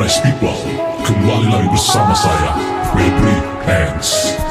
nice people Kembali lagi bersama saya Febri Hands.